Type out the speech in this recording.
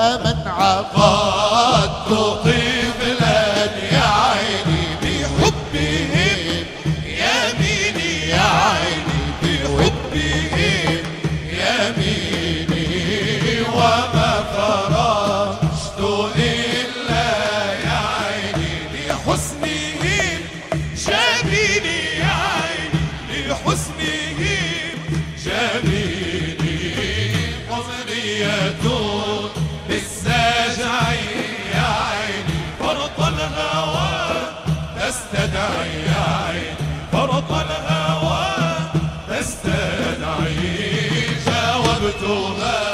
من عفاك تطيب لن يا عيني بحبهم. يميني يا عيني بحبهم. يميني وما فرجت إلا يا عيني لحسنهم. جميلي يا عيني لحسنهم. جميلي أمنية وطى الهوى تستدعي جاوبتها.